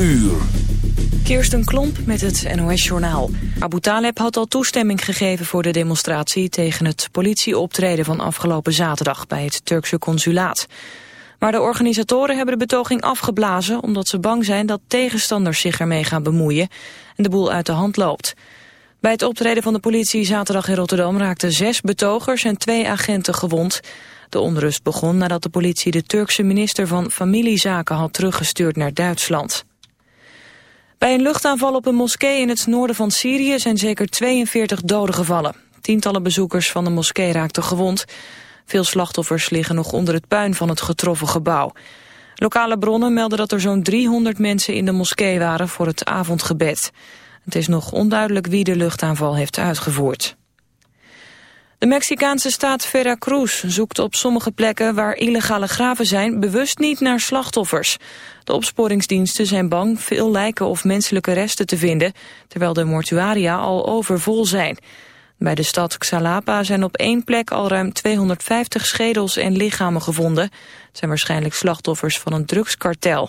uur. Kirsten Klomp met het NOS-journaal. Abu Taleb had al toestemming gegeven voor de demonstratie... tegen het politieoptreden van afgelopen zaterdag bij het Turkse consulaat. Maar de organisatoren hebben de betoging afgeblazen... omdat ze bang zijn dat tegenstanders zich ermee gaan bemoeien... en de boel uit de hand loopt. Bij het optreden van de politie zaterdag in Rotterdam... raakten zes betogers en twee agenten gewond... De onrust begon nadat de politie de Turkse minister van Familiezaken had teruggestuurd naar Duitsland. Bij een luchtaanval op een moskee in het noorden van Syrië zijn zeker 42 doden gevallen. Tientallen bezoekers van de moskee raakten gewond. Veel slachtoffers liggen nog onder het puin van het getroffen gebouw. Lokale bronnen melden dat er zo'n 300 mensen in de moskee waren voor het avondgebed. Het is nog onduidelijk wie de luchtaanval heeft uitgevoerd. De Mexicaanse staat Veracruz zoekt op sommige plekken waar illegale graven zijn bewust niet naar slachtoffers. De opsporingsdiensten zijn bang veel lijken of menselijke resten te vinden, terwijl de mortuaria al overvol zijn. Bij de stad Xalapa zijn op één plek al ruim 250 schedels en lichamen gevonden. Het zijn waarschijnlijk slachtoffers van een drugskartel.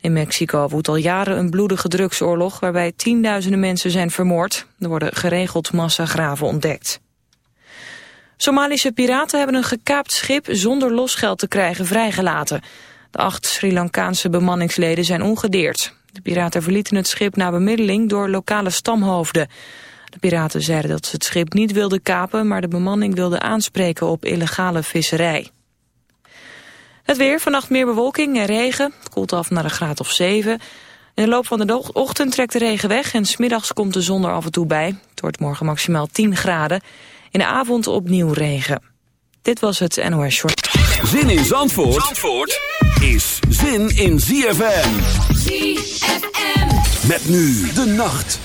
In Mexico woedt al jaren een bloedige drugsoorlog waarbij tienduizenden mensen zijn vermoord. Er worden geregeld massagraven ontdekt. Somalische piraten hebben een gekaapt schip zonder losgeld te krijgen vrijgelaten. De acht Sri Lankaanse bemanningsleden zijn ongedeerd. De piraten verlieten het schip na bemiddeling door lokale stamhoofden. De piraten zeiden dat ze het schip niet wilden kapen... maar de bemanning wilde aanspreken op illegale visserij. Het weer, vannacht meer bewolking en regen. Het koelt af naar een graad of 7. In de loop van de ochtend trekt de regen weg... en smiddags komt de zon er af en toe bij. Het wordt morgen maximaal 10 graden. In de avond opnieuw regen. Dit was het NOS Short. Zin in Zandvoort, Zandvoort is zin in ZFM. ZFM. Met nu de nacht.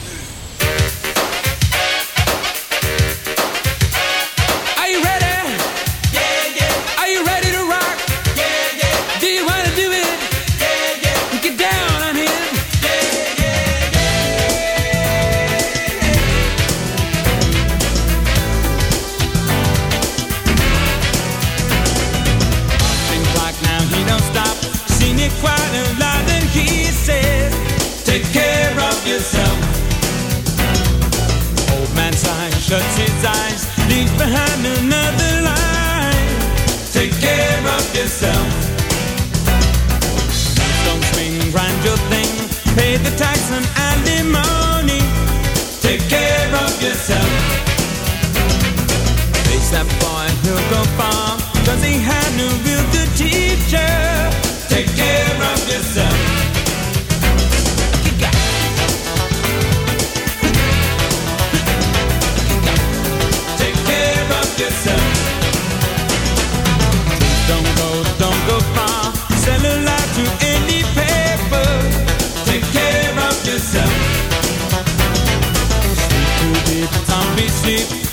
Behind another line. Take care of yourself. Don't swing, grind your thing, pay the tax and alimony. Take care of yourself. Face that boy, he'll go far, cause he had no real good teacher. Take care of yourself. deep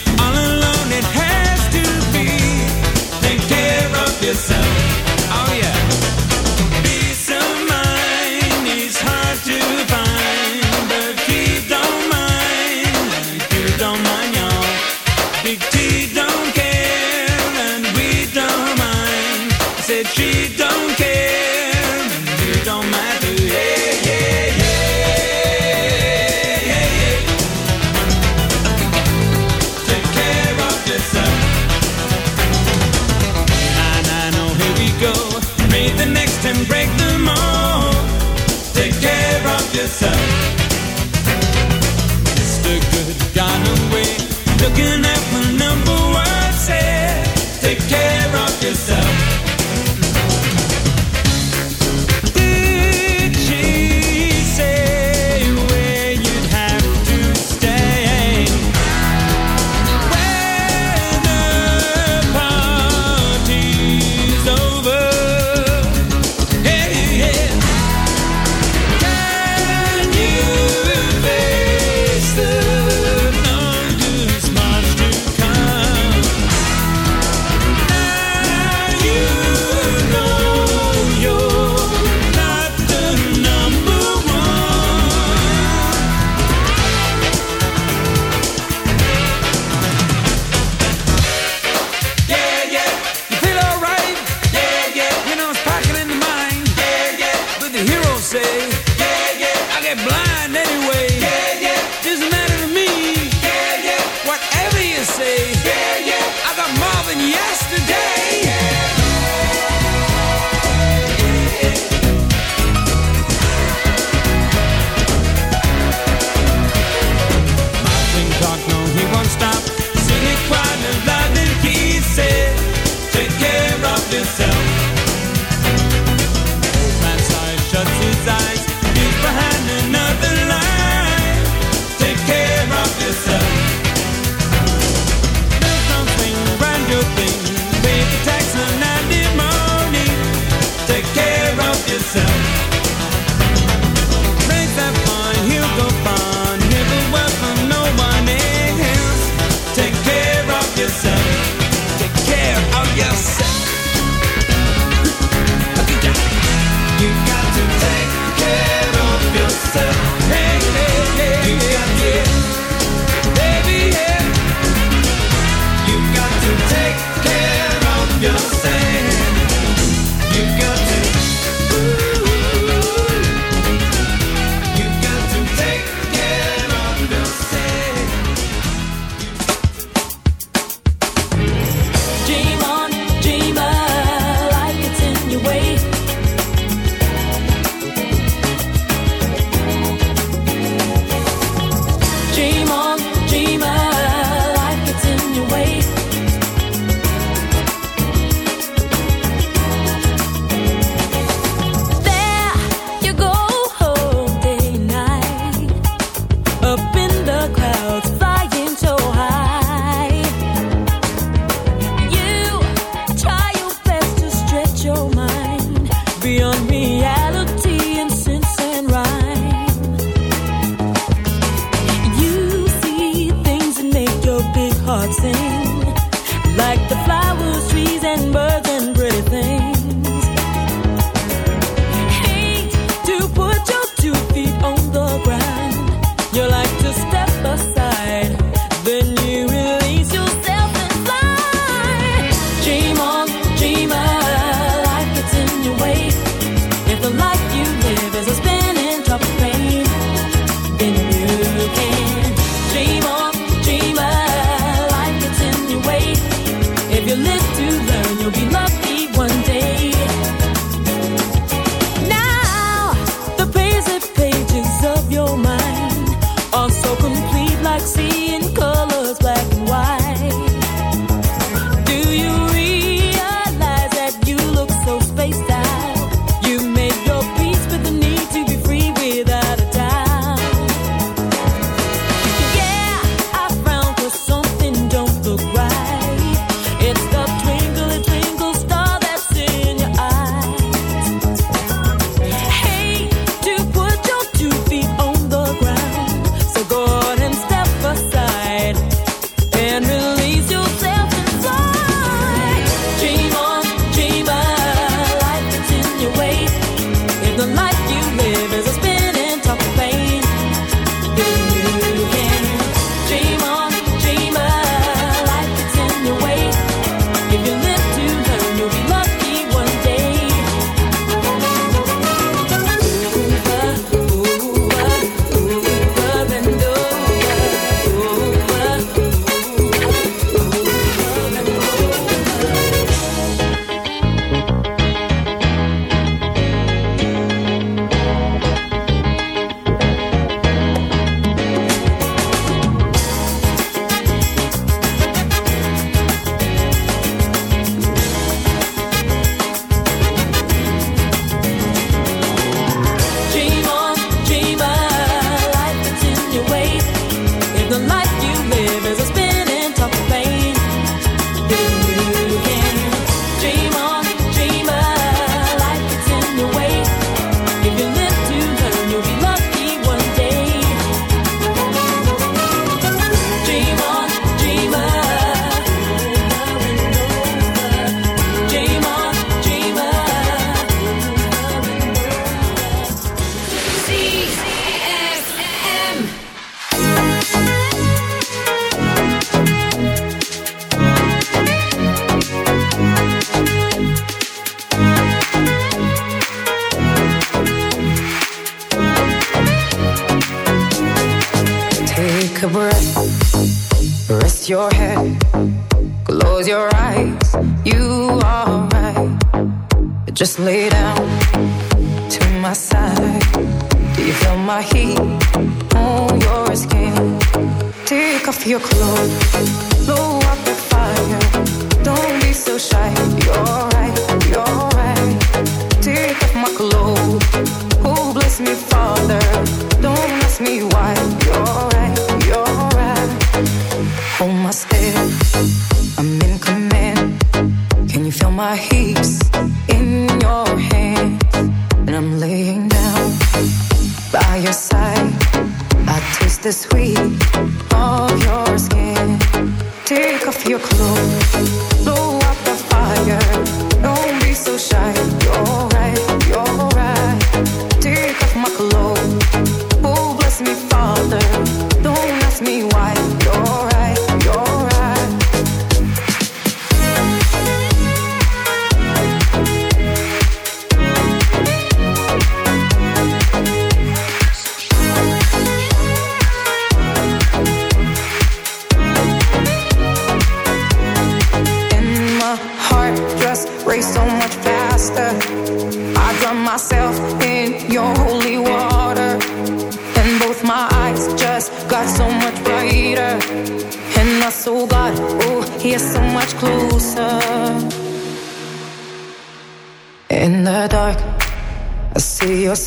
Just laid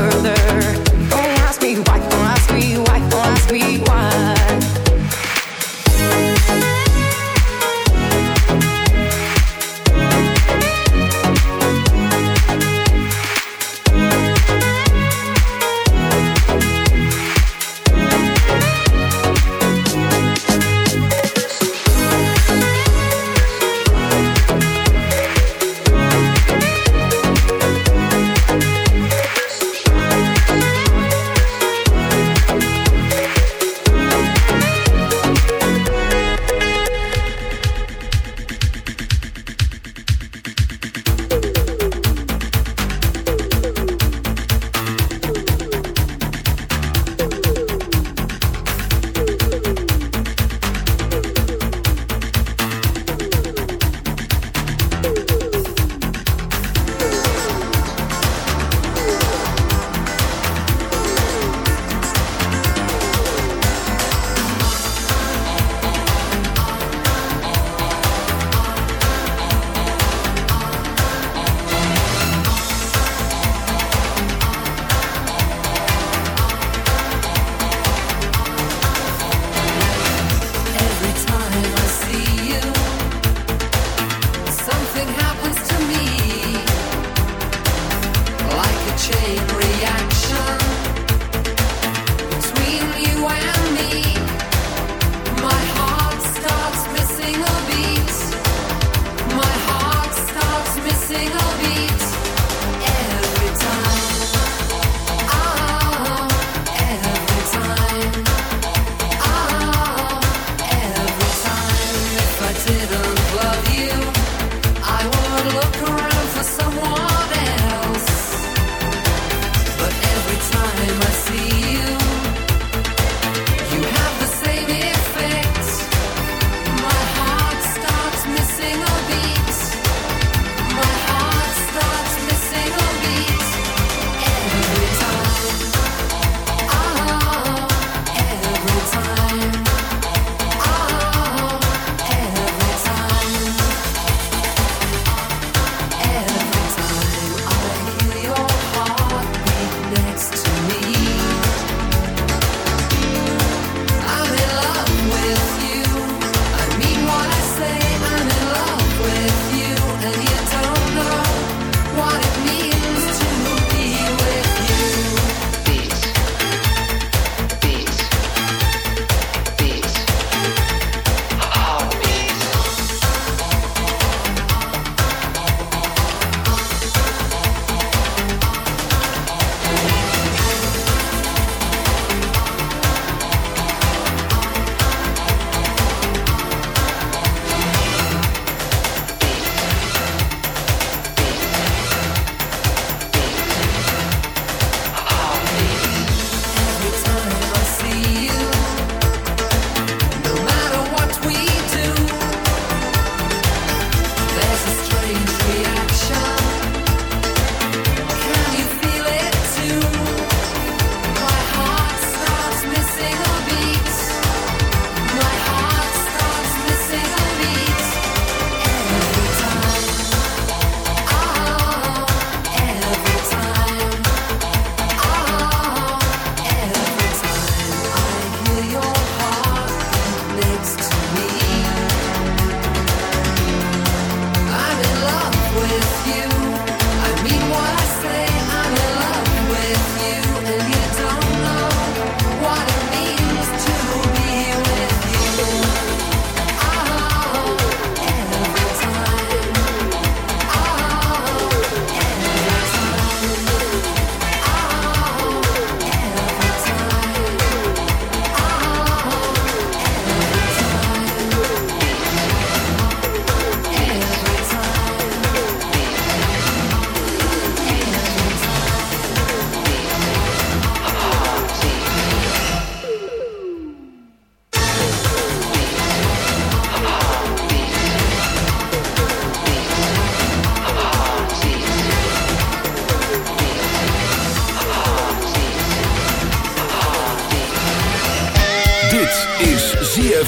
further.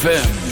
ZFM.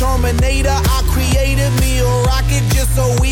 Terminator. I created me a rocket just so we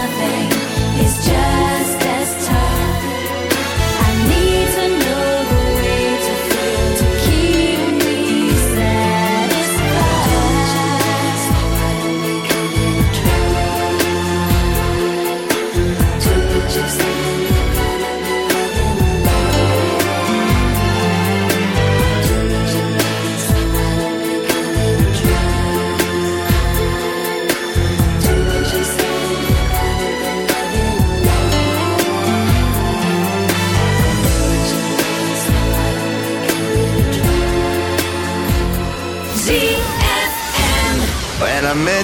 nothing.